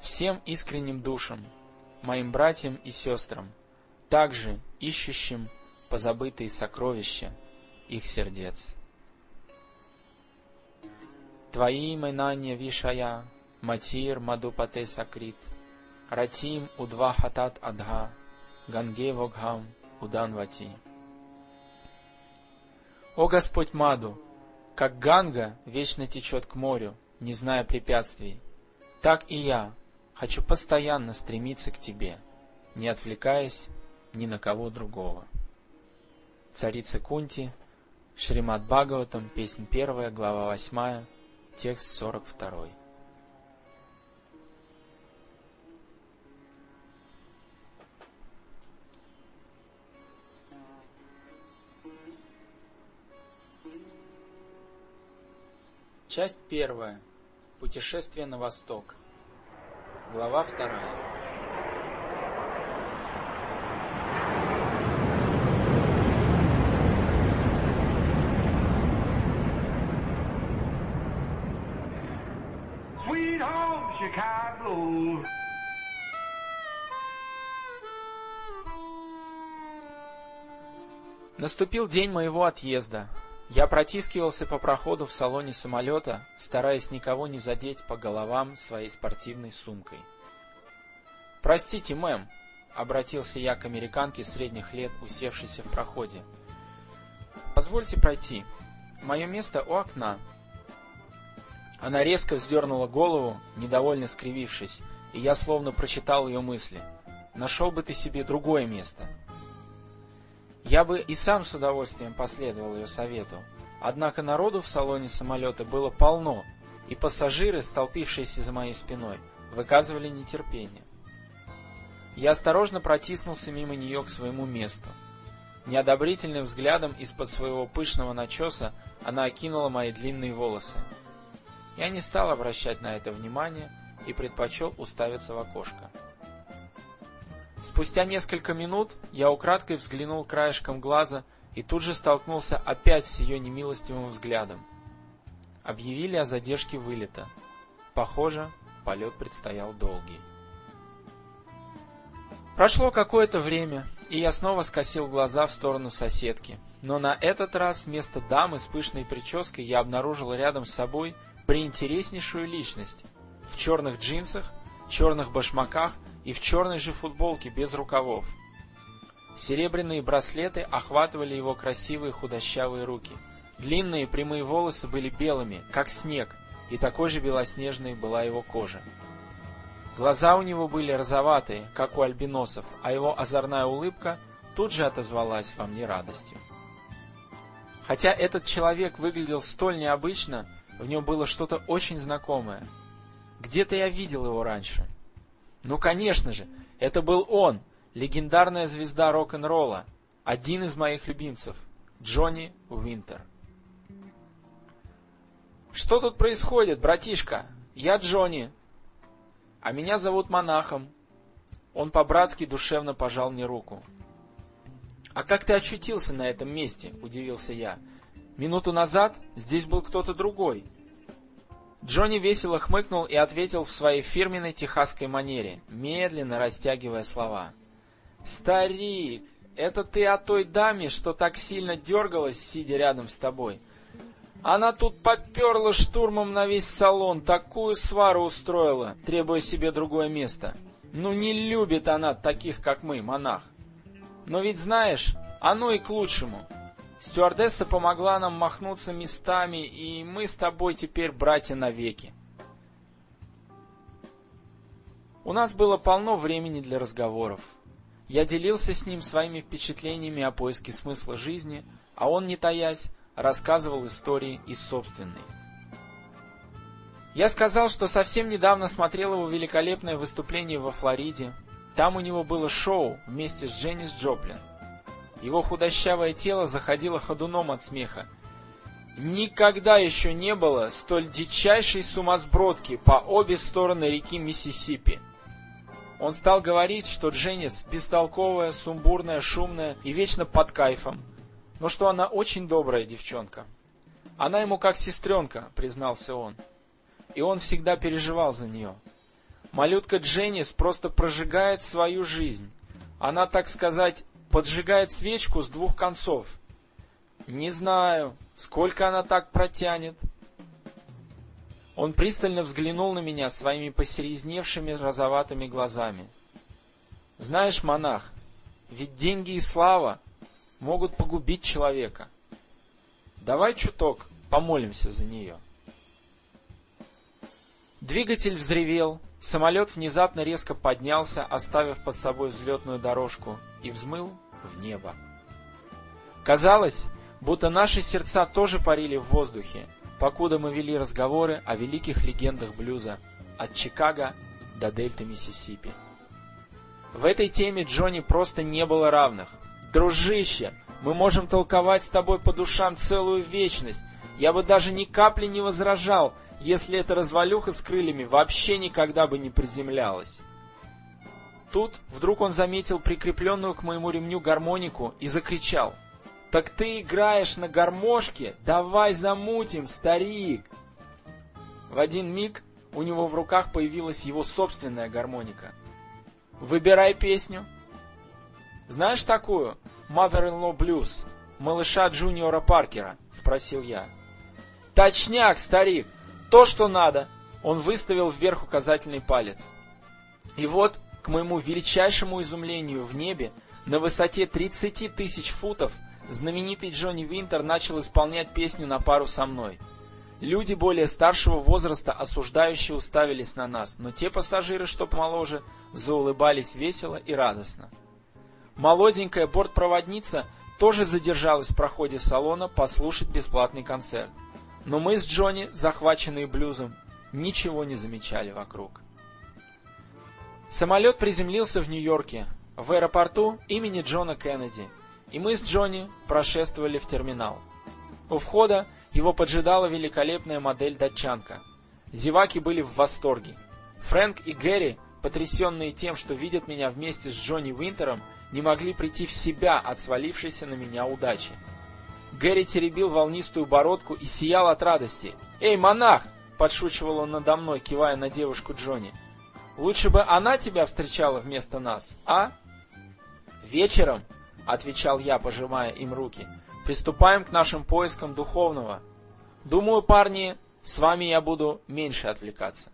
Всем искренним душам, моим братьям и сестрам, также ищущим позабытые сокровища их сердец. Твои имена вишая, матир мадупате сакрит, ратим удва хатат адха, ганге вогхам уданвати. О Господь Маду, как Ганга вечно течет к морю, не зная препятствий, так и я хочу постоянно стремиться к Тебе, не отвлекаясь ни на кого другого. Царица Кунти, Шримад Бхагаватам, песнь первая, глава восьмая, текст сорок второй. Часть первая. Путешествие на восток. Глава вторая. Sweet home Chicago. Наступил день моего отъезда. Я протискивался по проходу в салоне самолета, стараясь никого не задеть по головам своей спортивной сумкой. «Простите, мэм», — обратился я к американке средних лет, усевшейся в проходе. «Позвольте пройти. Мое место у окна». Она резко вздернула голову, недовольно скривившись, и я словно прочитал ее мысли. «Нашел бы ты себе другое место». Я бы и сам с удовольствием последовал ее совету. Однако народу в салоне самолета было полно, и пассажиры, столпившиеся за моей спиной, выказывали нетерпение. Я осторожно протиснулся мимо нее к своему месту. Неодобрительным взглядом из-под своего пышного начеса она окинула мои длинные волосы. Я не стал обращать на это внимание и предпочел уставиться в окошко. Спустя несколько минут я украдкой взглянул краешком глаза и тут же столкнулся опять с ее немилостивым взглядом. Объявили о задержке вылета. Похоже, полет предстоял долгий. Прошло какое-то время, и я снова скосил глаза в сторону соседки. Но на этот раз вместо дамы с пышной прической я обнаружил рядом с собой приинтереснейшую личность. В черных джинсах, черных башмаках и в черной же футболке без рукавов. Серебряные браслеты охватывали его красивые худощавые руки. Длинные прямые волосы были белыми, как снег, и такой же белоснежной была его кожа. Глаза у него были розоватые, как у альбиносов, а его озорная улыбка тут же отозвалась во мне радостью. Хотя этот человек выглядел столь необычно, в нем было что-то очень знакомое. Где-то я видел его раньше — ну, конечно же, это был он, легендарная звезда рок-н-ролла, один из моих любимцев, Джонни Уинтер. «Что тут происходит, братишка? Я Джонни. А меня зовут Монахом». Он по-братски душевно пожал мне руку. «А как ты очутился на этом месте?» — удивился я. «Минуту назад здесь был кто-то другой». Джонни весело хмыкнул и ответил в своей фирменной техасской манере, медленно растягивая слова. «Старик, это ты о той даме, что так сильно дергалась, сидя рядом с тобой? Она тут поперла штурмом на весь салон, такую свару устроила, требуя себе другое место. Ну не любит она таких, как мы, монах. Но ведь знаешь, оно и к лучшему. Стюардесса помогла нам махнуться местами, и мы с тобой теперь братья навеки. У нас было полно времени для разговоров. Я делился с ним своими впечатлениями о поиске смысла жизни, а он, не таясь, рассказывал истории из собственной. Я сказал, что совсем недавно смотрел его великолепное выступление во Флориде. Там у него было шоу вместе с Дженнис Джоплин. Его худощавое тело заходило ходуном от смеха. Никогда еще не было столь дичайшей сумасбродки по обе стороны реки Миссисипи. Он стал говорить, что Дженнис бестолковая, сумбурная, шумная и вечно под кайфом, но что она очень добрая девчонка. Она ему как сестренка, признался он. И он всегда переживал за нее. Малютка Дженнис просто прожигает свою жизнь. Она, так сказать, поджигает свечку с двух концов. Не знаю, сколько она так протянет. Он пристально взглянул на меня своими посерезневшими розоватыми глазами. Знаешь, монах, ведь деньги и слава могут погубить человека. Давай чуток помолимся за нее. Двигатель взревел, самолет внезапно резко поднялся, оставив под собой взлетную дорожку, и взмыл в небо. Казалось, будто наши сердца тоже парили в воздухе, покуда мы вели разговоры о великих легендах блюза от Чикаго до дельты Миссисипи. В этой теме Джонни просто не было равных. Дружище, мы можем толковать с тобой по душам целую вечность. Я бы даже ни капли не возражал, если эта развалюха с крыльями вообще никогда бы не приземлялась. Тут вдруг он заметил прикрепленную к моему ремню гармонику и закричал. «Так ты играешь на гармошке? Давай замутим, старик!» В один миг у него в руках появилась его собственная гармоника. «Выбирай песню». «Знаешь такую? Mother-in-Law Blues, малыша Джуниора Паркера?» — спросил я. «Точняк, старик! То, что надо!» Он выставил вверх указательный палец. И вот к моему величайшему изумлению в небе, на высоте 30 тысяч футов, знаменитый Джонни Винтер начал исполнять песню на пару со мной. Люди более старшего возраста осуждающие уставились на нас, но те пассажиры, что помоложе, заулыбались весело и радостно. Молоденькая бортпроводница тоже задержалась в проходе салона послушать бесплатный концерт. Но мы с Джонни, захваченные блюзом, ничего не замечали вокруг. Самолет приземлился в Нью-Йорке, в аэропорту имени Джона Кеннеди, и мы с Джонни прошествовали в терминал. У входа его поджидала великолепная модель датчанка. Зеваки были в восторге. Фрэнк и Гэри, потрясенные тем, что видят меня вместе с Джонни Уинтером, не могли прийти в себя от свалившейся на меня удачи. Гэри теребил волнистую бородку и сиял от радости. «Эй, монах!» — подшучивал он надо мной, кивая на девушку Джонни. Лучше бы она тебя встречала вместо нас, а? Вечером, отвечал я, пожимая им руки, приступаем к нашим поискам духовного. Думаю, парни, с вами я буду меньше отвлекаться.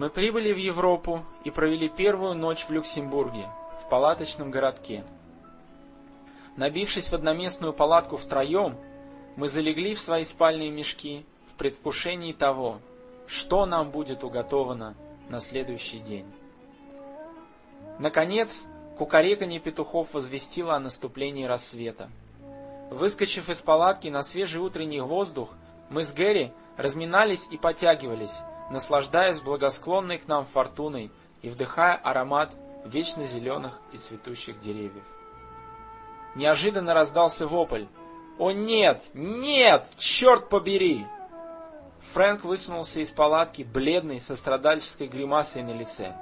Мы прибыли в Европу и провели первую ночь в Люксембурге, в палаточном городке. Набившись в одноместную палатку втроем, мы залегли в свои спальные мешки в предвкушении того, что нам будет уготовано на следующий день. Наконец, кукареканье петухов возвестило о наступлении рассвета. Выскочив из палатки на свежий утренний воздух, мы с Гэри разминались и потягивались, наслаждаясь благосклонной к нам фортуной и вдыхая аромат вечно зеленых и цветущих деревьев. Неожиданно раздался вопль. «О нет! Нет! Черт побери!» Фрэнк высунулся из палатки, бледный, со страдальческой гримасой на лице.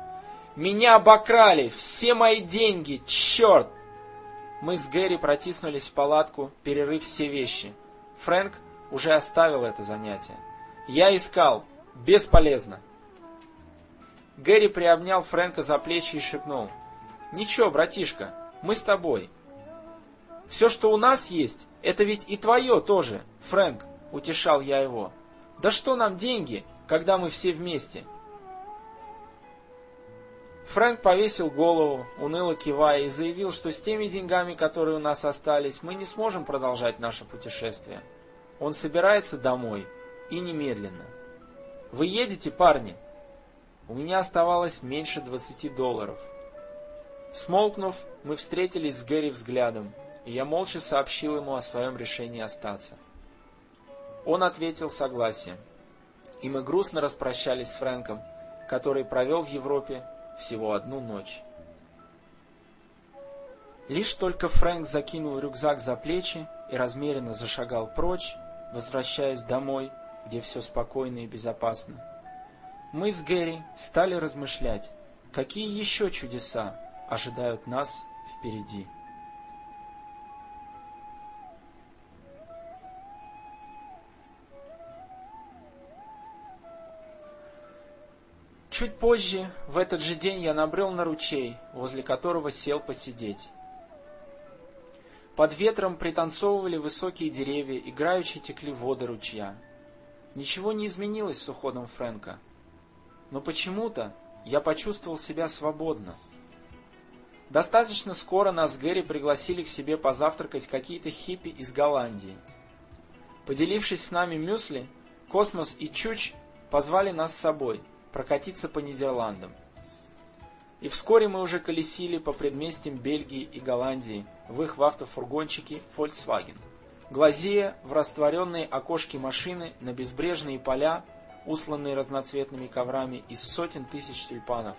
«Меня обокрали! Все мои деньги! Черт!» Мы с Гэри протиснулись в палатку, перерыв все вещи. Фрэнк уже оставил это занятие. Я искал. Бесполезно. Гэри приобнял Фрэнка за плечи и шепнул. «Ничего, братишка, мы с тобой. Все, что у нас есть, это ведь и твое тоже, Фрэнк», — утешал я его. «Да что нам деньги, когда мы все вместе?» Фрэнк повесил голову, уныло кивая, и заявил, что с теми деньгами, которые у нас остались, мы не сможем продолжать наше путешествие. Он собирается домой, и немедленно. «Вы едете, парни?» У меня оставалось меньше двадцати долларов. Смолкнув, мы встретились с Гэри взглядом, и я молча сообщил ему о своем решении остаться. Он ответил согласием, и мы грустно распрощались с Фрэнком, который провел в Европе всего одну ночь. Лишь только Фрэнк закинул рюкзак за плечи и размеренно зашагал прочь, возвращаясь домой, где все спокойно и безопасно, мы с Гэри стали размышлять, какие еще чудеса ожидают нас впереди. Чуть позже, в этот же день, я набрел на ручей, возле которого сел посидеть. Под ветром пританцовывали высокие деревья, играючи текли воды ручья. Ничего не изменилось с уходом Фрэнка. Но почему-то я почувствовал себя свободно. Достаточно скоро нас с Гэри пригласили к себе позавтракать какие-то хиппи из Голландии. Поделившись с нами мюсли, Космос и Чуч позвали нас с собой прокатиться по Нидерландам. И вскоре мы уже колесили по предместьям Бельгии и Голландии в их автофургончике Volkswagen, глазея в растворенные окошки машины на безбрежные поля, усланные разноцветными коврами из сотен тысяч тюльпанов,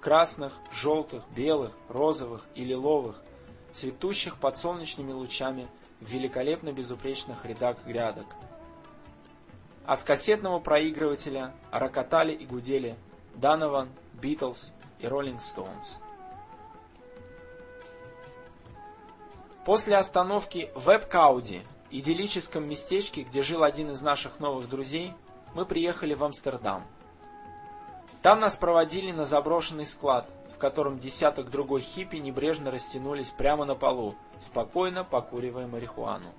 красных, желтых, белых, розовых и лиловых, цветущих под солнечными лучами в великолепно безупречных рядах грядок. А с кассетного проигрывателя рокотали и гудели Данован, Битлз и Роллинг Стоунс. После остановки в Эпкауди, идиллическом местечке, где жил один из наших новых друзей, мы приехали в Амстердам. Там нас проводили на заброшенный склад, в котором десяток другой хиппи небрежно растянулись прямо на полу, спокойно покуривая марихуану.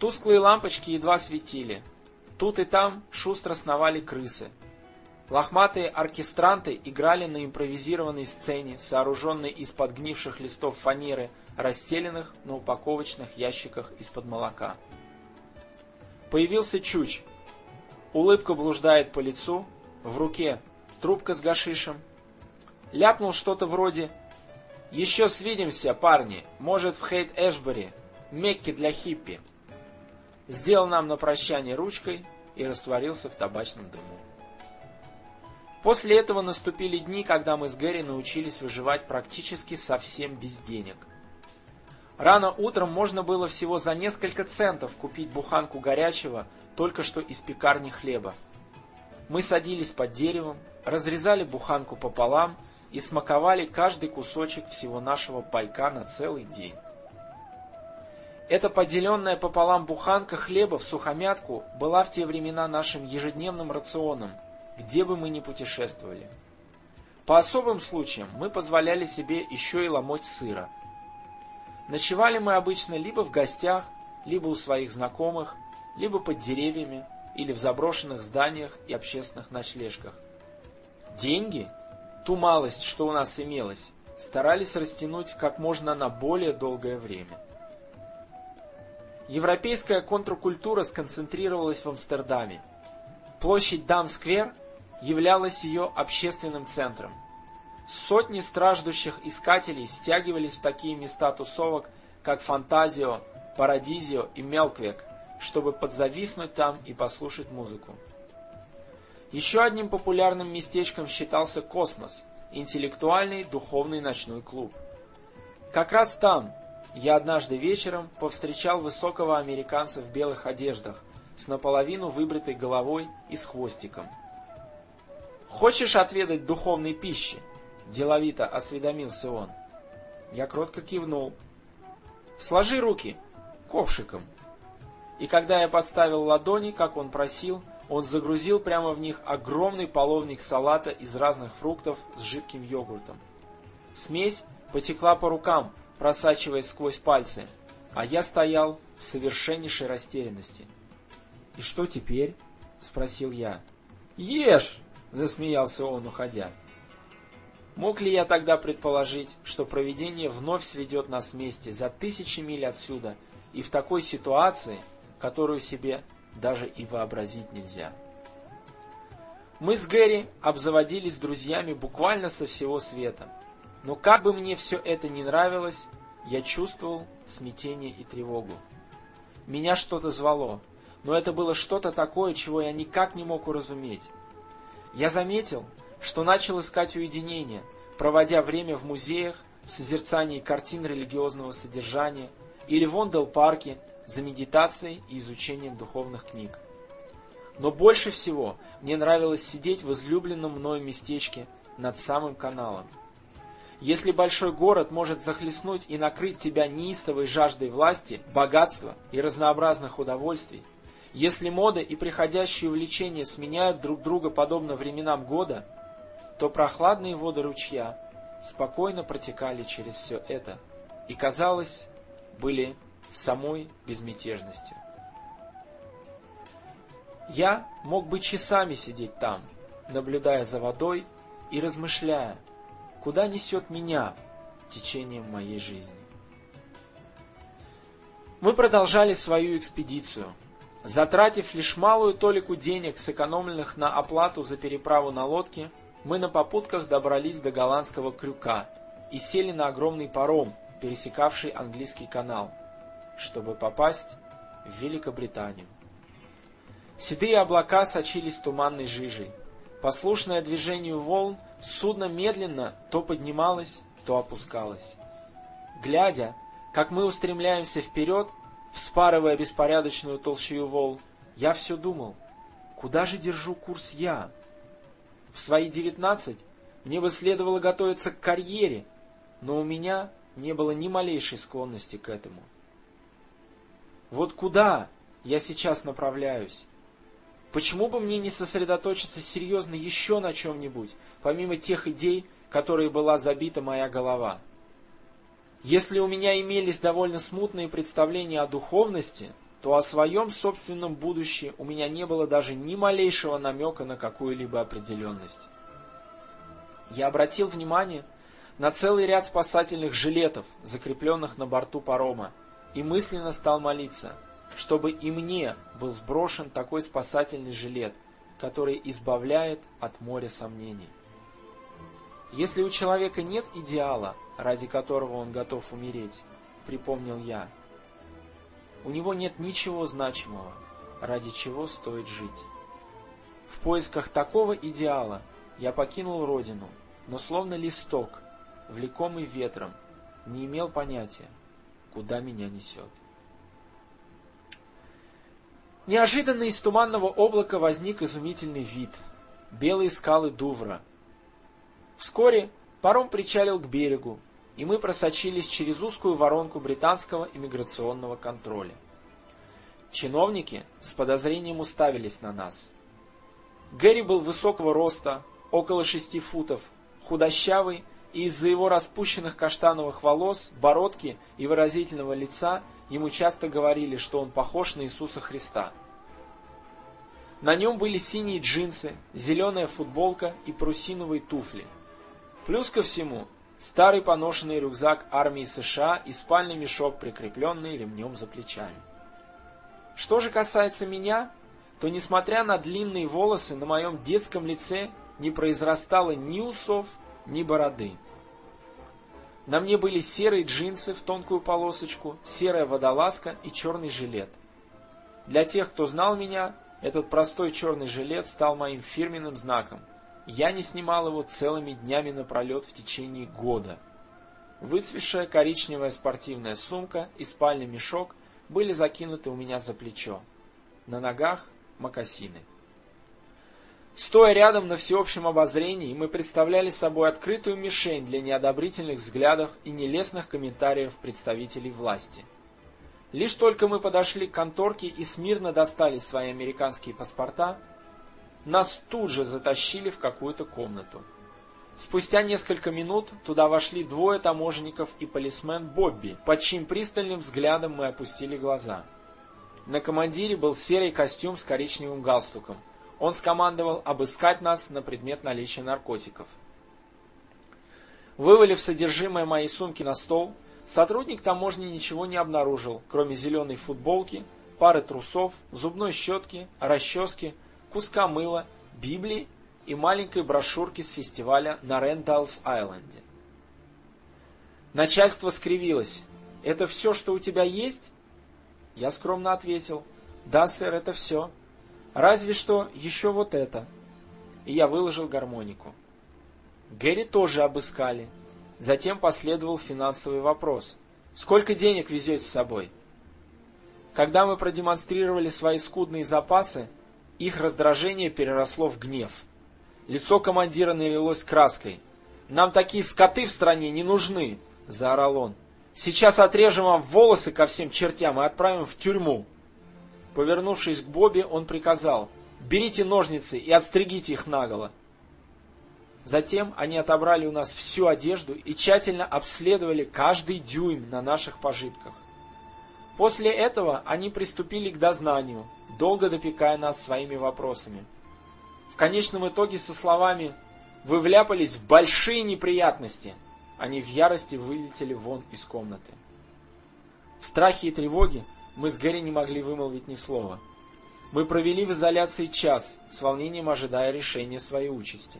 Тусклые лампочки едва светили. Тут и там шустро сновали крысы, Лохматые оркестранты играли на импровизированной сцене, сооруженной из подгнивших листов фанеры, расстеленных на упаковочных ящиках из-под молока. Появился Чуч. Улыбка блуждает по лицу, в руке трубка с гашишем. Ляпнул что-то вроде «Еще свидимся, парни, может, в Хейт-Эшбери, Мекки для хиппи». Сделал нам на прощание ручкой и растворился в табачном дыму. После этого наступили дни, когда мы с Гэри научились выживать практически совсем без денег. Рано утром можно было всего за несколько центов купить буханку горячего, только что из пекарни хлеба. Мы садились под деревом, разрезали буханку пополам и смаковали каждый кусочек всего нашего пайка на целый день. Эта поделенная пополам буханка хлеба в сухомятку была в те времена нашим ежедневным рационом – где бы мы ни путешествовали. По особым случаям мы позволяли себе еще и ломоть сыра. Ночевали мы обычно либо в гостях, либо у своих знакомых, либо под деревьями или в заброшенных зданиях и общественных ночлежках. Деньги, ту малость, что у нас имелось, старались растянуть как можно на более долгое время. Европейская контркультура сконцентрировалась в Амстердаме. Площадь Дам-сквер являлась ее общественным центром. Сотни страждущих искателей стягивались в такие места тусовок, как Фантазио, Парадизио и Мелквек, чтобы подзависнуть там и послушать музыку. Еще одним популярным местечком считался Космос, интеллектуальный духовный ночной клуб. Как раз там я однажды вечером повстречал высокого американца в белых одеждах, с наполовину выбритой головой и с хвостиком – «Хочешь отведать духовной пищи?» – деловито осведомился он. Я кротко кивнул. «Сложи руки ковшиком». И когда я подставил ладони, как он просил, он загрузил прямо в них огромный половник салата из разных фруктов с жидким йогуртом. Смесь потекла по рукам, просачиваясь сквозь пальцы, а я стоял в совершеннейшей растерянности. «И что теперь?» — спросил я. «Ешь!» — засмеялся он, уходя. Мог ли я тогда предположить, что провидение вновь сведет нас вместе за тысячи миль отсюда и в такой ситуации, которую себе даже и вообразить нельзя? Мы с Гэри обзаводились друзьями буквально со всего света. Но как бы мне все это не нравилось, я чувствовал смятение и тревогу. Меня что-то звало, но это было что-то такое, чего я никак не мог уразуметь. Я заметил, что начал искать уединение, проводя время в музеях, в созерцании картин религиозного содержания или в Ондел-парке за медитацией и изучением духовных книг. Но больше всего мне нравилось сидеть в излюбленном мною местечке над самым каналом. Если большой город может захлестнуть и накрыть тебя неистовой жаждой власти, богатства и разнообразных удовольствий, если мода и приходящие увлечения сменяют друг друга подобно временам года, то прохладные воды ручья спокойно протекали через все это и, казалось, были самой безмятежностью. Я мог бы часами сидеть там, наблюдая за водой и размышляя, куда несет меня течением моей жизни. Мы продолжали свою экспедицию, Затратив лишь малую толику денег, сэкономленных на оплату за переправу на лодке, мы на попутках добрались до голландского крюка и сели на огромный паром, пересекавший английский канал, чтобы попасть в Великобританию. Седые облака сочились туманной жижей. Послушное движению волн, судно медленно то поднималось, то опускалось. Глядя, как мы устремляемся вперед, вспарывая беспорядочную толщую волн, я все думал, куда же держу курс я? В свои девятнадцать мне бы следовало готовиться к карьере, но у меня не было ни малейшей склонности к этому. Вот куда я сейчас направляюсь? Почему бы мне не сосредоточиться серьезно еще на чем-нибудь, помимо тех идей, которые была забита моя голова? Если у меня имелись довольно смутные представления о духовности, то о своем собственном будущем у меня не было даже ни малейшего намека на какую-либо определенность. Я обратил внимание на целый ряд спасательных жилетов, закрепленных на борту парома, и мысленно стал молиться, чтобы и мне был сброшен такой спасательный жилет, который избавляет от моря сомнений. Если у человека нет идеала, ради которого он готов умереть, припомнил я. У него нет ничего значимого, ради чего стоит жить. В поисках такого идеала я покинул родину, но словно листок, влекомый ветром, не имел понятия, куда меня несет. Неожиданно из туманного облака возник изумительный вид. Белые скалы Дувра. Вскоре паром причалил к берегу, и мы просочились через узкую воронку британского иммиграционного контроля. Чиновники с подозрением уставились на нас. Гэри был высокого роста, около шести футов, худощавый, и из-за его распущенных каштановых волос, бородки и выразительного лица ему часто говорили, что он похож на Иисуса Христа. На нем были синие джинсы, зеленая футболка и парусиновые туфли. Плюс ко всему, старый поношенный рюкзак армии США и спальный мешок, прикрепленный ремнем за плечами. Что же касается меня, то, несмотря на длинные волосы, на моем детском лице не произрастало ни усов, ни бороды. На мне были серые джинсы в тонкую полосочку, серая водолазка и черный жилет. Для тех, кто знал меня, этот простой черный жилет стал моим фирменным знаком – я не снимал его целыми днями напролет в течение года. Выцветшая коричневая спортивная сумка и спальный мешок были закинуты у меня за плечо. На ногах мокасины. Стоя рядом на всеобщем обозрении, мы представляли собой открытую мишень для неодобрительных взглядов и нелестных комментариев представителей власти. Лишь только мы подошли к конторке и смирно достали свои американские паспорта, нас тут же затащили в какую-то комнату. Спустя несколько минут туда вошли двое таможенников и полисмен Бобби, под чьим пристальным взглядом мы опустили глаза. На командире был серый костюм с коричневым галстуком. Он скомандовал обыскать нас на предмет наличия наркотиков. Вывалив содержимое моей сумки на стол, сотрудник таможни ничего не обнаружил, кроме зеленой футболки, пары трусов, зубной щетки, расчески, куска мыла, Библии и маленькой брошюрки с фестиваля на Рэндалс-Айленде. Начальство скривилось. «Это все, что у тебя есть?» Я скромно ответил. «Да, сэр, это все. Разве что еще вот это». И я выложил гармонику. Гэри тоже обыскали. Затем последовал финансовый вопрос. «Сколько денег везете с собой?» Когда мы продемонстрировали свои скудные запасы, их раздражение переросло в гнев. Лицо командира налилось краской. «Нам такие скоты в стране не нужны!» — заорал он. «Сейчас отрежем вам волосы ко всем чертям и отправим в тюрьму!» Повернувшись к Бобби, он приказал. «Берите ножницы и отстригите их наголо!» Затем они отобрали у нас всю одежду и тщательно обследовали каждый дюйм на наших пожитках. После этого они приступили к дознанию, долго допекая нас своими вопросами. В конечном итоге со словами «Вы вляпались в большие неприятности», они в ярости вылетели вон из комнаты. В страхе и тревоге мы с Гэри не могли вымолвить ни слова. Мы провели в изоляции час, с волнением ожидая решения своей участи.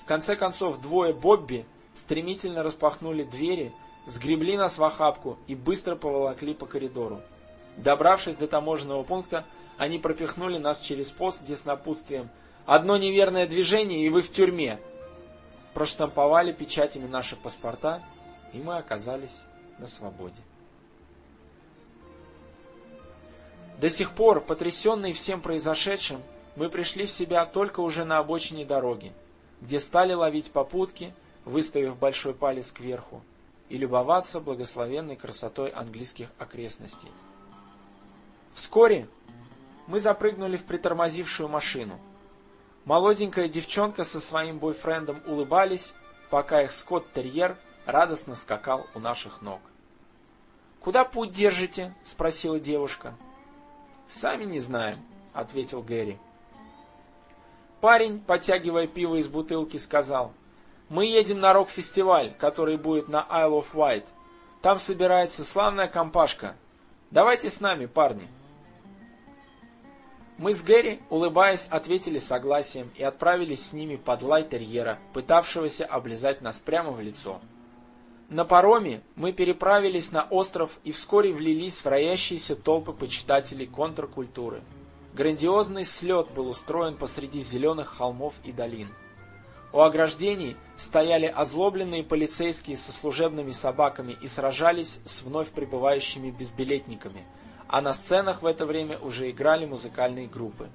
В конце концов, двое Бобби стремительно распахнули двери, сгребли нас в охапку и быстро поволокли по коридору. Добравшись до таможенного пункта, они пропихнули нас через пост, где с напутствием «Одно неверное движение, и вы в тюрьме!» Проштамповали печатями наши паспорта, и мы оказались на свободе. До сих пор, потрясенные всем произошедшим, мы пришли в себя только уже на обочине дороги, где стали ловить попутки, выставив большой палец кверху, и любоваться благословенной красотой английских окрестностей. Вскоре мы запрыгнули в притормозившую машину. Молоденькая девчонка со своим бойфрендом улыбались, пока их скотт-терьер радостно скакал у наших ног. «Куда путь держите?» — спросила девушка. «Сами не знаем», — ответил Гэри. Парень, потягивая пиво из бутылки, сказал, «Мы едем на рок-фестиваль, который будет на Isle of Wight. Там собирается славная компашка. Давайте с нами, парни». Мы с Гэри, улыбаясь, ответили согласием и отправились с ними под лай терьера, пытавшегося облизать нас прямо в лицо. На пароме мы переправились на остров и вскоре влились в роящиеся толпы почитателей контркультуры. Грандиозный слет был устроен посреди зеленых холмов и долин. У ограждений стояли озлобленные полицейские со служебными собаками и сражались с вновь прибывающими безбилетниками – а на сценах в это время уже играли музыкальные группы.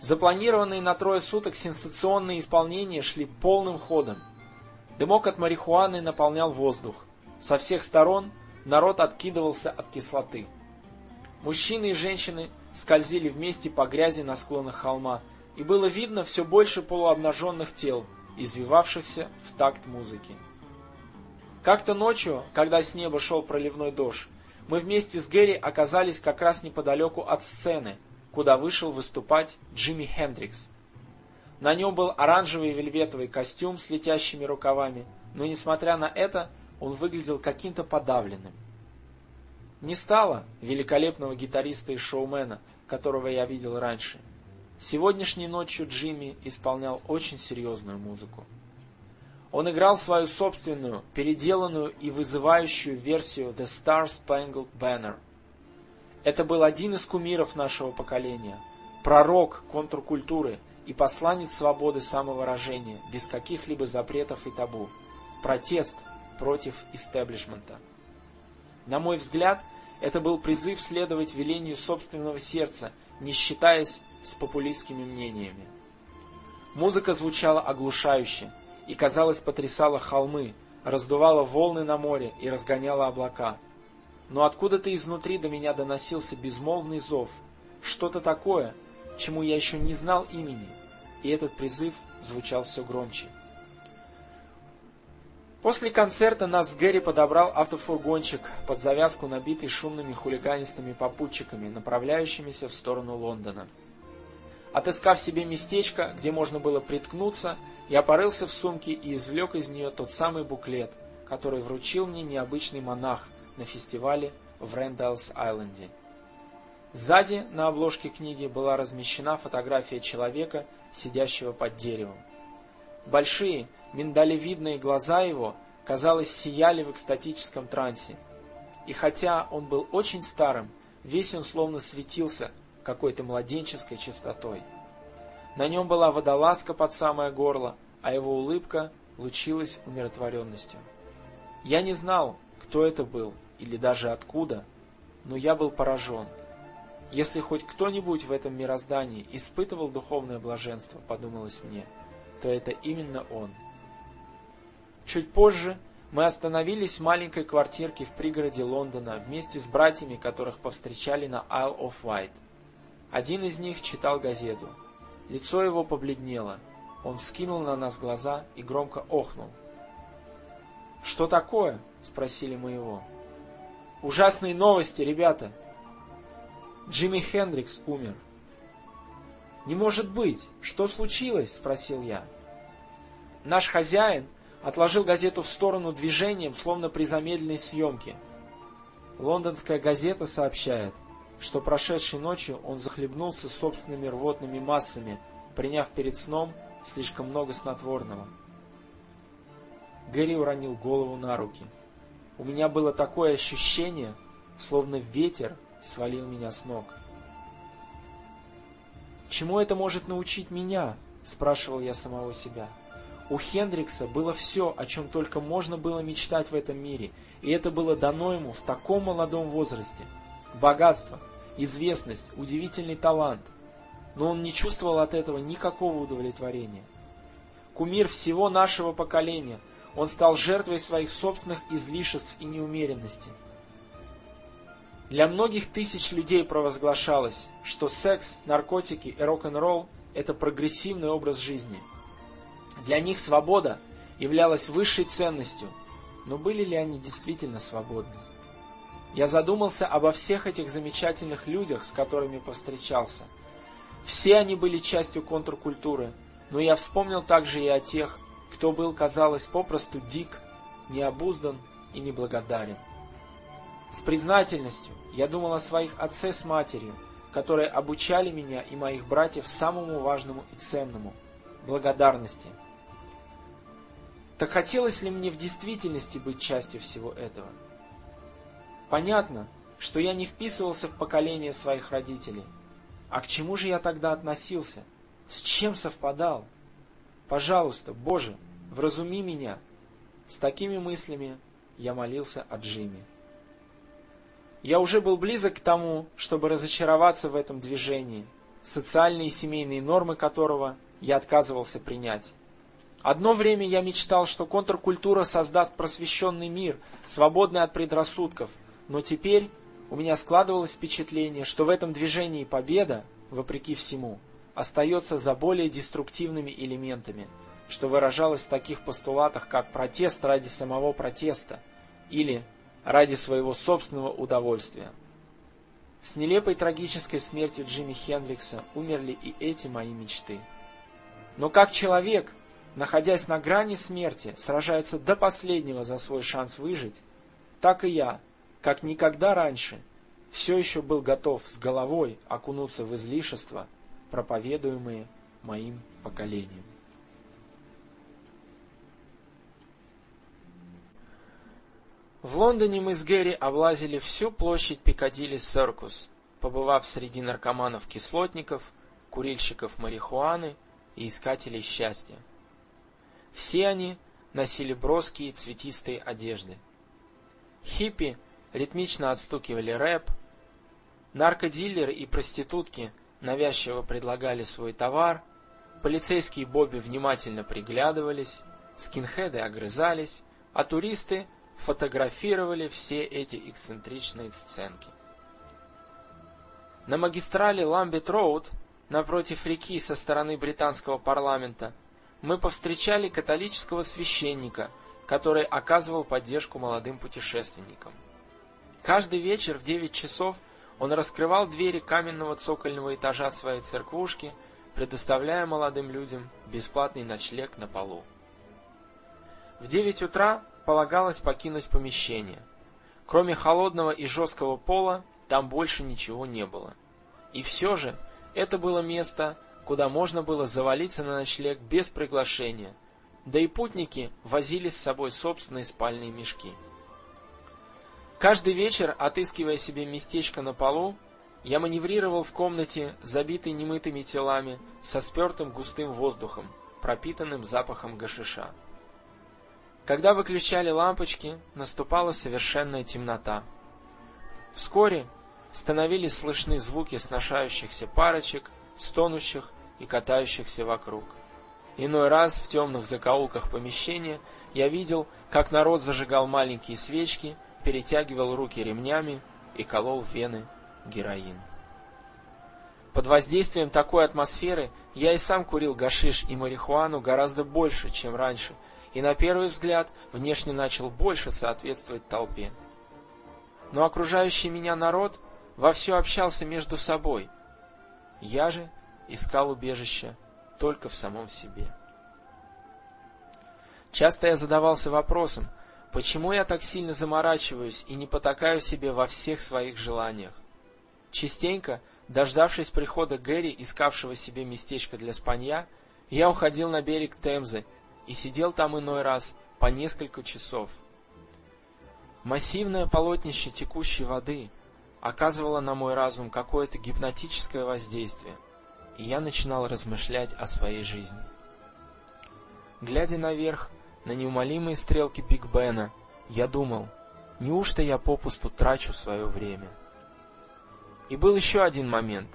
Запланированные на трое суток сенсационные исполнения шли полным ходом. Дымок от марихуаны наполнял воздух. Со всех сторон народ откидывался от кислоты. Мужчины и женщины скользили вместе по грязи на склонах холма, и было видно все больше полуобнаженных тел, извивавшихся в такт музыки. Как-то ночью, когда с неба шел проливной дождь, мы вместе с Гэри оказались как раз неподалеку от сцены, куда вышел выступать Джимми Хендрикс. На нем был оранжевый вельветовый костюм с летящими рукавами, но несмотря на это, он выглядел каким-то подавленным. Не стало великолепного гитариста и шоумена, которого я видел раньше. Сегодняшней ночью Джимми исполнял очень серьезную музыку. Он играл свою собственную, переделанную и вызывающую версию The Star Spangled Banner. Это был один из кумиров нашего поколения, пророк контркультуры и посланец свободы самовыражения, без каких-либо запретов и табу. Протест против истеблишмента. На мой взгляд, это был призыв следовать велению собственного сердца, не считаясь с популистскими мнениями. Музыка звучала оглушающе, и, казалось, потрясала холмы, раздувала волны на море и разгоняла облака. Но откуда-то изнутри до меня доносился безмолвный зов, что-то такое, чему я еще не знал имени, и этот призыв звучал все громче. После концерта нас с Гэри подобрал автофургончик под завязку, набитый шумными хулиганистыми попутчиками, направляющимися в сторону Лондона. Отыскав себе местечко, где можно было приткнуться, я порылся в сумке и извлек из нее тот самый буклет, который вручил мне необычный монах на фестивале в Рэндалс-Айленде. Сзади на обложке книги была размещена фотография человека, сидящего под деревом. Большие, миндалевидные глаза его, казалось, сияли в экстатическом трансе. И хотя он был очень старым, весь он словно светился какой-то младенческой чистотой. На нем была водолазка под самое горло, а его улыбка лучилась умиротворенностью. Я не знал, кто это был или даже откуда, но я был поражен. Если хоть кто-нибудь в этом мироздании испытывал духовное блаженство, подумалось мне, то это именно он. Чуть позже мы остановились в маленькой квартирке в пригороде Лондона вместе с братьями, которых повстречали на Isle of Wight. Один из них читал газету. Лицо его побледнело. Он вскинул на нас глаза и громко охнул. «Что такое?» — спросили мы его. «Ужасные новости, ребята!» Джимми Хендрикс умер. «Не может быть! Что случилось?» — спросил я. Наш хозяин отложил газету в сторону движением, словно при замедленной съемке. Лондонская газета сообщает, что прошедшей ночью он захлебнулся собственными рвотными массами, приняв перед сном слишком много снотворного. Гэри уронил голову на руки. У меня было такое ощущение, словно ветер свалил меня с ног. «Чему это может научить меня?» — спрашивал я самого себя. У Хендрикса было все, о чем только можно было мечтать в этом мире, и это было дано ему в таком молодом возрасте. Богатство, известность, удивительный талант. Но он не чувствовал от этого никакого удовлетворения. Кумир всего нашего поколения, он стал жертвой своих собственных излишеств и неумеренности. Для многих тысяч людей провозглашалось, что секс, наркотики и рок-н-ролл – это прогрессивный образ жизни. Для них свобода являлась высшей ценностью, но были ли они действительно свободны? Я задумался обо всех этих замечательных людях, с которыми повстречался. Все они были частью контркультуры, но я вспомнил также и о тех, кто был, казалось, попросту дик, необуздан и неблагодарен. С признательностью я думал о своих отце с матерью, которые обучали меня и моих братьев самому важному и ценному – благодарности. Так хотелось ли мне в действительности быть частью всего этого? Понятно, что я не вписывался в поколение своих родителей. А к чему же я тогда относился? С чем совпадал? Пожалуйста, Боже, вразуми меня. С такими мыслями я молился о Джиме. Я уже был близок к тому, чтобы разочароваться в этом движении, социальные и семейные нормы которого я отказывался принять. Одно время я мечтал, что контркультура создаст просвещенный мир, свободный от предрассудков, но теперь у меня складывалось впечатление, что в этом движении победа, вопреки всему, остается за более деструктивными элементами, что выражалось в таких постулатах, как протест ради самого протеста или ради своего собственного удовольствия. С нелепой трагической смертью Джимми Хендрикса умерли и эти мои мечты. Но как человек, находясь на грани смерти, сражается до последнего за свой шанс выжить, так и я, как никогда раньше, все еще был готов с головой окунуться в излишества, проповедуемые моим поколением. В Лондоне мы с Гэри облазили всю площадь Пикадилли Серкус, побывав среди наркоманов-кислотников, курильщиков марихуаны и искателей счастья. Все они носили броские цветистые одежды. Хиппи ритмично отстукивали рэп, наркодилеры и проститутки навязчиво предлагали свой товар, полицейские Бобби внимательно приглядывались, скинхеды огрызались, а туристы – фотографировали все эти эксцентричные сценки. На магистрали Ламбет Роуд напротив реки со стороны британского парламента, мы повстречали католического священника, который оказывал поддержку молодым путешественникам. Каждый вечер в девять часов он раскрывал двери каменного цокольного этажа своей церквушки, предоставляя молодым людям бесплатный ночлег на полу. В девять утра полагалось покинуть помещение. Кроме холодного и жесткого пола, там больше ничего не было. И все же это было место, куда можно было завалиться на ночлег без приглашения, да и путники возили с собой собственные спальные мешки. Каждый вечер, отыскивая себе местечко на полу, я маневрировал в комнате, забитой немытыми телами, со спертым густым воздухом, пропитанным запахом гашиша. Когда выключали лампочки, наступала совершенная темнота. Вскоре становились слышны звуки сношающихся парочек, стонущих и катающихся вокруг. Иной раз в темных закоулках помещения я видел, как народ зажигал маленькие свечки, перетягивал руки ремнями и колол вены героин. Под воздействием такой атмосферы я и сам курил гашиш и марихуану гораздо больше, чем раньше, и на первый взгляд внешне начал больше соответствовать толпе. Но окружающий меня народ вовсю общался между собой. Я же искал убежище только в самом себе. Часто я задавался вопросом, почему я так сильно заморачиваюсь и не потакаю себе во всех своих желаниях. Частенько, дождавшись прихода Гэри, искавшего себе местечко для спанья, я уходил на берег Темзы и сидел там иной раз по несколько часов. Массивное полотнище текущей воды оказывало на мой разум какое-то гипнотическое воздействие, и я начинал размышлять о своей жизни. Глядя наверх, на неумолимые стрелки Биг Бена, я думал, неужто я попусту трачу свое время? И был еще один момент.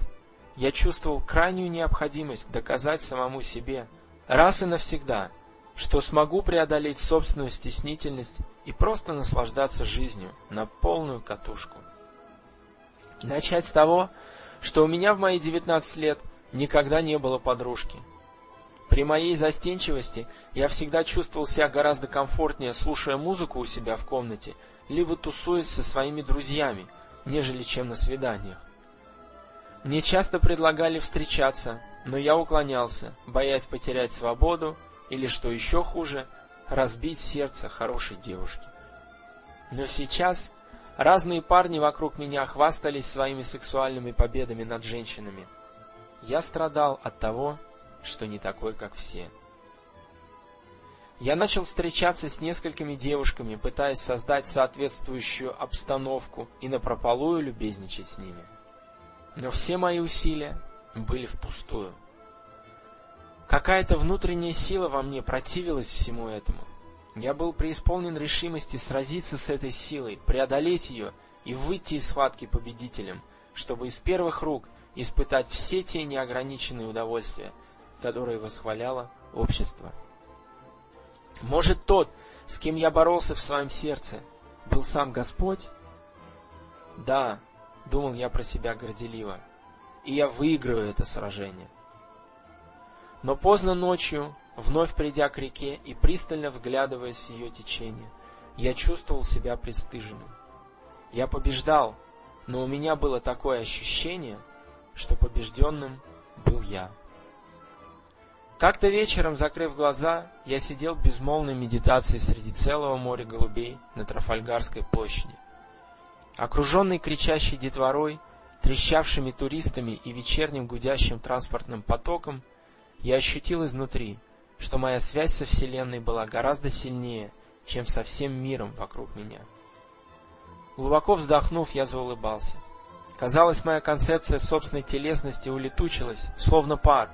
Я чувствовал крайнюю необходимость доказать самому себе, раз и навсегда, что смогу преодолеть собственную стеснительность и просто наслаждаться жизнью на полную катушку. Начать с того, что у меня в мои 19 лет никогда не было подружки. При моей застенчивости я всегда чувствовал себя гораздо комфортнее, слушая музыку у себя в комнате, либо тусуясь со своими друзьями, нежели чем на свиданиях. Мне часто предлагали встречаться, но я уклонялся, боясь потерять свободу или, что еще хуже, разбить сердце хорошей девушки. Но сейчас разные парни вокруг меня хвастались своими сексуальными победами над женщинами. Я страдал от того, что не такой, как все. Я начал встречаться с несколькими девушками, пытаясь создать соответствующую обстановку и напропалую любезничать с ними. Но все мои усилия были впустую. Какая-то внутренняя сила во мне противилась всему этому. Я был преисполнен решимости сразиться с этой силой, преодолеть ее и выйти из схватки победителем, чтобы из первых рук испытать все те неограниченные удовольствия, которые восхваляло общество. Может, тот, с кем я боролся в своем сердце, был сам Господь? Да, думал я про себя горделиво, и я выиграю это сражение. Но поздно ночью, вновь придя к реке и пристально вглядываясь в ее течение, я чувствовал себя пристыженным. Я побеждал, но у меня было такое ощущение, что побежденным был я. Как-то вечером, закрыв глаза, я сидел в безмолвной медитации среди целого моря голубей на Трафальгарской площади. Окруженный кричащей детворой, трещавшими туристами и вечерним гудящим транспортным потоком, я ощутил изнутри, что моя связь со Вселенной была гораздо сильнее, чем со всем миром вокруг меня. Глубоко вздохнув, я заулыбался. Казалось, моя концепция собственной телесности улетучилась, словно пар,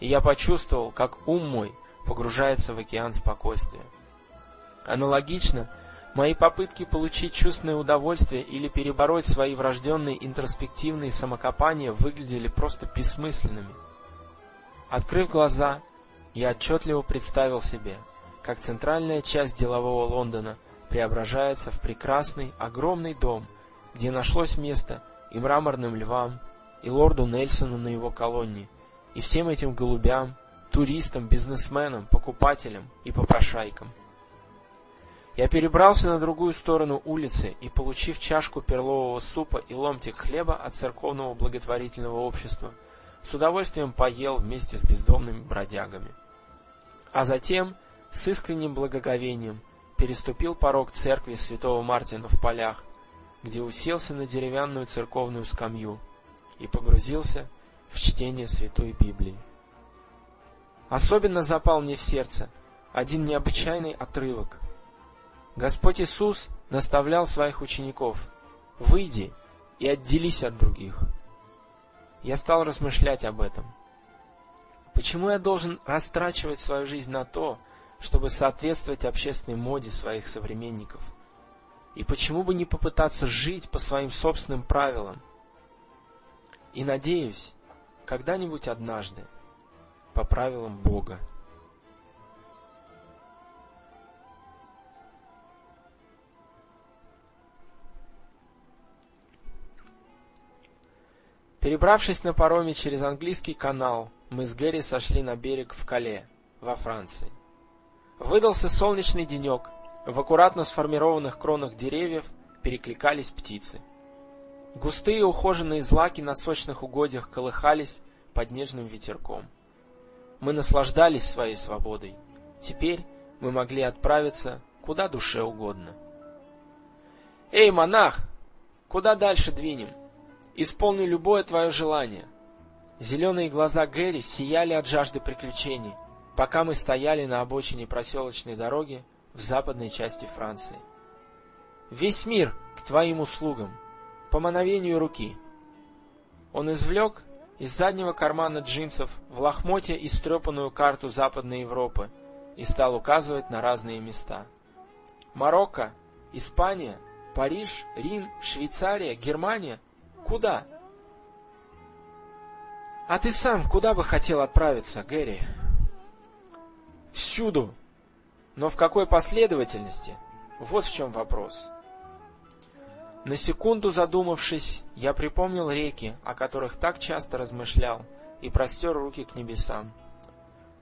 и я почувствовал, как ум мой погружается в океан спокойствия. Аналогично, мои попытки получить чувственное удовольствие или перебороть свои врожденные интроспективные самокопания выглядели просто бессмысленными. Открыв глаза, я отчетливо представил себе, как центральная часть делового Лондона преображается в прекрасный, огромный дом, где нашлось место и мраморным львам, и лорду Нельсону на его колонне, и всем этим голубям, туристам, бизнесменам, покупателям и попрошайкам. Я перебрался на другую сторону улицы и, получив чашку перлового супа и ломтик хлеба от церковного благотворительного общества, с удовольствием поел вместе с бездомными бродягами. А затем, с искренним благоговением, переступил порог церкви святого Мартина в полях, где уселся на деревянную церковную скамью и погрузился в чтение Святой Библии. Особенно запал мне в сердце один необычайный отрывок. Господь Иисус наставлял своих учеников «Выйди и отделись от других». Я стал размышлять об этом. Почему я должен растрачивать свою жизнь на то, чтобы соответствовать общественной моде своих современников? И почему бы не попытаться жить по своим собственным правилам? И надеюсь, когда-нибудь однажды по правилам Бога. Перебравшись на пароме через английский канал, мы с Гэри сошли на берег в Кале, во Франции. Выдался солнечный денек, в аккуратно сформированных кронах деревьев перекликались птицы. Густые ухоженные злаки на сочных угодьях колыхались под нежным ветерком. Мы наслаждались своей свободой. Теперь мы могли отправиться куда душе угодно. «Эй, монах! Куда дальше двинем? Исполни любое твое желание!» Зеленые глаза Гэри сияли от жажды приключений, пока мы стояли на обочине проселочной дороги в западной части Франции. «Весь мир к твоим услугам, по мановению руки!» Он извлек из заднего кармана джинсов в лохмотье истрепанную карту Западной Европы и стал указывать на разные места. Марокко, Испания, Париж, Рим, Швейцария, Германия. Куда? А ты сам куда бы хотел отправиться, Гэри? Всюду. Но в какой последовательности? Вот в чем вопрос. На секунду задумавшись, я припомнил реки, о которых так часто размышлял, и простер руки к небесам.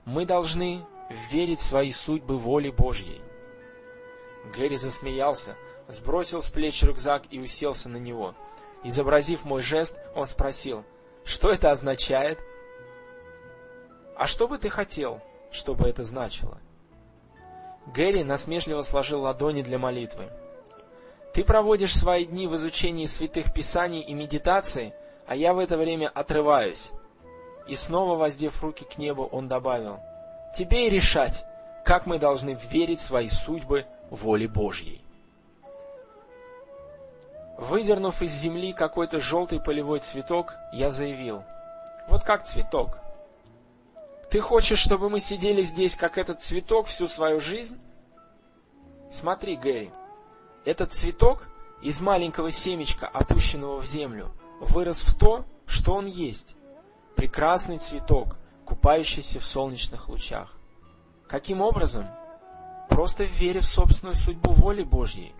Мы должны верить в свои судьбы воле Божьей. Гэри засмеялся, сбросил с плеч рюкзак и уселся на него. Изобразив мой жест, он спросил, что это означает? А что бы ты хотел, чтобы это значило? Гэри насмешливо сложил ладони для молитвы. Ты проводишь свои дни в изучении святых писаний и медитации, а я в это время отрываюсь. И снова воздев руки к небу, он добавил, тебе и решать, как мы должны верить свои судьбы воле Божьей. Выдернув из земли какой-то желтый полевой цветок, я заявил, вот как цветок. Ты хочешь, чтобы мы сидели здесь, как этот цветок, всю свою жизнь? Смотри, Гэри, этот цветок из маленького семечка, опущенного в землю, вырос в то, что он есть. Прекрасный цветок, купающийся в солнечных лучах. Каким образом? Просто веря в собственную судьбу воли Божьей.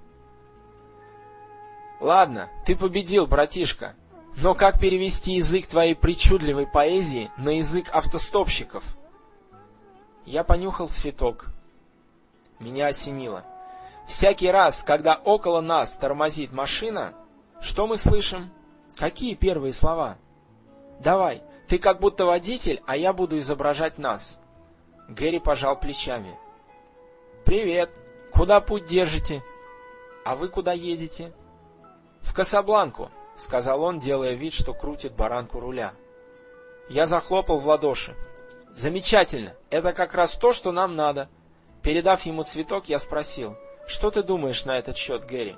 Ладно, ты победил, братишка. Но как перевести язык твоей причудливой поэзии на язык автостопщиков? Я понюхал цветок. Меня осенило. Всякий раз, когда около нас тормозит машина, что мы слышим? Какие первые слова? Давай, ты как будто водитель, а я буду изображать нас. Гэри пожал плечами. Привет. Куда путь держите? А вы куда едете? В Касабланку, сказал он, делая вид, что крутит баранку руля. Я захлопал в ладоши. Замечательно. Это как раз то, что нам надо. Передав ему цветок, я спросил: что ты думаешь на этот счет, Гэри?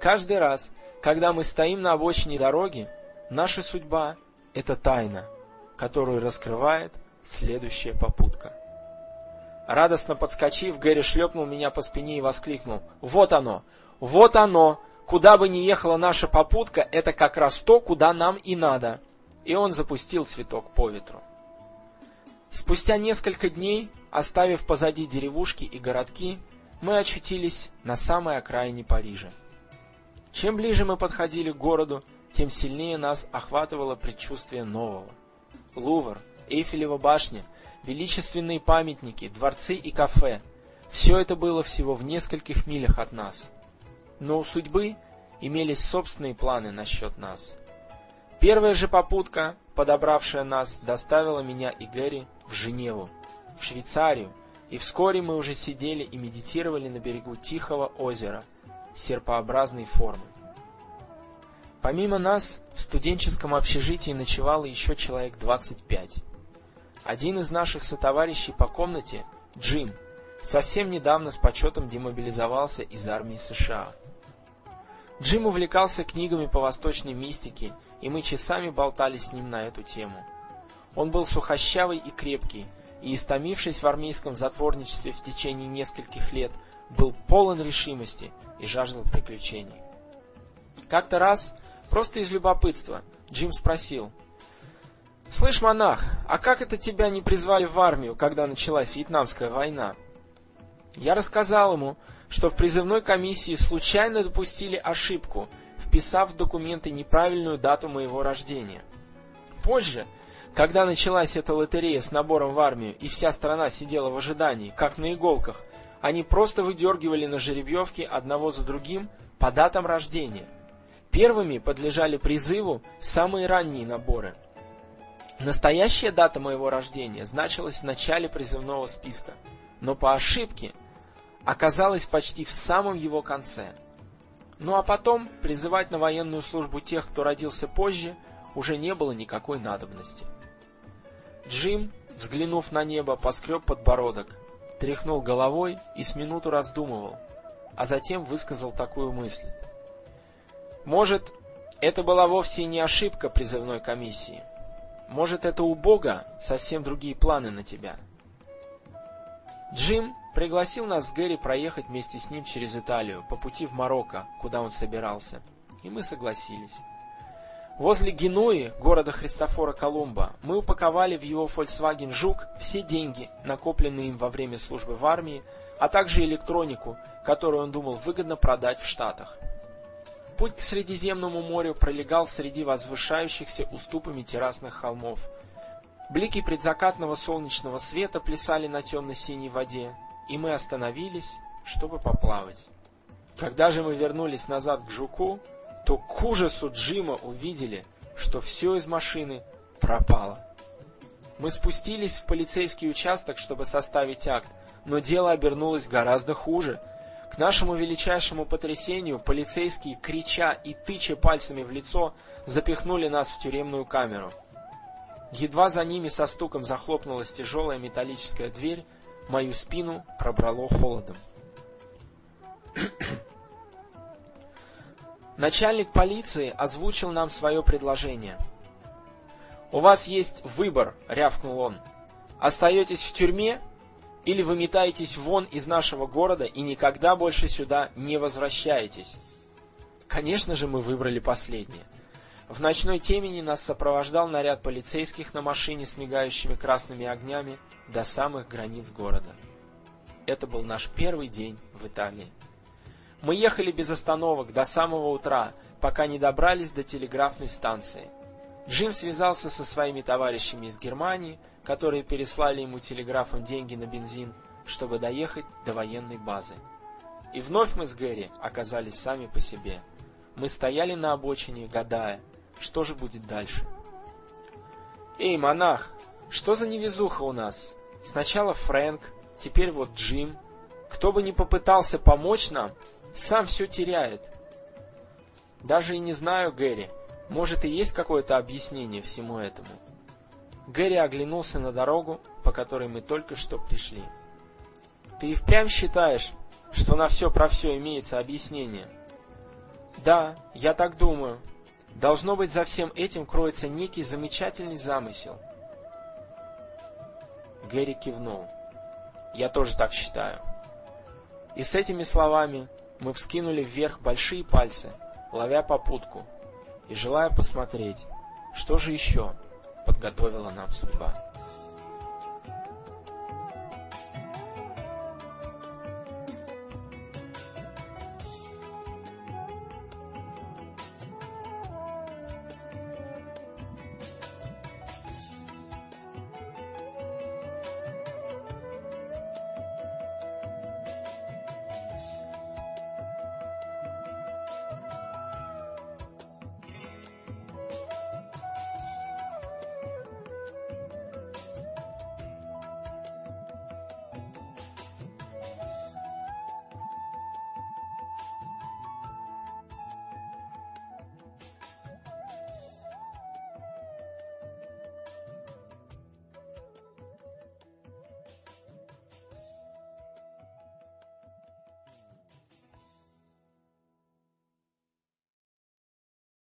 Каждый раз, когда мы стоим на обочине дороги, наша судьба — это тайна, которую раскрывает следующая попутка. Радостно подскочив, Гэри шлепнул меня по спине и воскликнул. «Вот оно! Вот оно! Куда бы ни ехала наша попутка, это как раз то, куда нам и надо!» И он запустил цветок по ветру. Спустя несколько дней, оставив позади деревушки и городки, мы очутились на самой окраине Парижа. Чем ближе мы подходили к городу, тем сильнее нас охватывало предчувствие нового. Лувр, Эйфелева башня, величественные памятники, дворцы и кафе — все это было всего в нескольких милях от нас. Но у судьбы имелись собственные планы насчет нас. Первая же попутка, подобравшая нас, доставила меня и Гэри в Женеву, в Швейцарию, и вскоре мы уже сидели и медитировали на берегу Тихого озера серпообразной формы. Помимо нас, в студенческом общежитии ночевало еще человек 25. Один из наших сотоварищей по комнате, Джим, совсем недавно с почетом демобилизовался из армии США. Джим увлекался книгами по восточной мистике, и мы часами болтали с ним на эту тему. Он был сухощавый и крепкий, и, истомившись в армейском затворничестве в течение нескольких лет, был полон решимости и жаждал приключений. Как-то раз, просто из любопытства, Джим спросил, «Слышь, монах, а как это тебя не призвали в армию, когда началась Вьетнамская война?» Я рассказал ему, что в призывной комиссии случайно допустили ошибку, вписав в документы неправильную дату моего рождения. Позже, когда началась эта лотерея с набором в армию, и вся страна сидела в ожидании, как на иголках, они просто выдергивали на жеребьевке одного за другим по датам рождения. Первыми подлежали призыву самые ранние наборы. Настоящая дата моего рождения значилась в начале призывного списка, но по ошибке оказалась почти в самом его конце. Ну а потом призывать на военную службу тех, кто родился позже, уже не было никакой надобности. Джим, взглянув на небо, поскреб подбородок, тряхнул головой и с минуту раздумывал, а затем высказал такую мысль. Может, это была вовсе не ошибка призывной комиссии. Может, это у Бога совсем другие планы на тебя. Джим пригласил нас с Гэри проехать вместе с ним через Италию, по пути в Марокко, куда он собирался, и мы согласились. Возле Генуи, города Христофора Колумба, мы упаковали в его Volkswagen Жук все деньги, накопленные им во время службы в армии, а также электронику, которую он думал выгодно продать в Штатах. Путь к Средиземному морю пролегал среди возвышающихся уступами террасных холмов. Блики предзакатного солнечного света плясали на темно-синей воде, и мы остановились, чтобы поплавать. Когда же мы вернулись назад к Жуку, то к ужасу Джима увидели, что все из машины пропало. Мы спустились в полицейский участок, чтобы составить акт, но дело обернулось гораздо хуже. К нашему величайшему потрясению полицейские, крича и тыча пальцами в лицо, запихнули нас в тюремную камеру. Едва за ними со стуком захлопнулась тяжелая металлическая дверь, мою спину пробрало холодом. Начальник полиции озвучил нам свое предложение. «У вас есть выбор», — рявкнул он. «Остаетесь в тюрьме или выметаетесь вон из нашего города и никогда больше сюда не возвращаетесь?» Конечно же, мы выбрали последнее. В ночной темени нас сопровождал наряд полицейских на машине с мигающими красными огнями до самых границ города. Это был наш первый день в Италии. Мы ехали без остановок до самого утра, пока не добрались до телеграфной станции. Джим связался со своими товарищами из Германии, которые переслали ему телеграфом деньги на бензин, чтобы доехать до военной базы. И вновь мы с Гэри оказались сами по себе. Мы стояли на обочине, гадая, что же будет дальше. «Эй, монах, что за невезуха у нас? Сначала Фрэнк, теперь вот Джим. Кто бы ни попытался помочь нам, сам все теряет. Даже и не знаю, Гэри, может и есть какое-то объяснение всему этому. Гэри оглянулся на дорогу, по которой мы только что пришли. Ты и впрямь считаешь, что на все про все имеется объяснение? Да, я так думаю. Должно быть, за всем этим кроется некий замечательный замысел. Гэри кивнул. Я тоже так считаю. И с этими словами мы вскинули вверх большие пальцы, ловя попутку и желая посмотреть, что же еще подготовила нам судьба.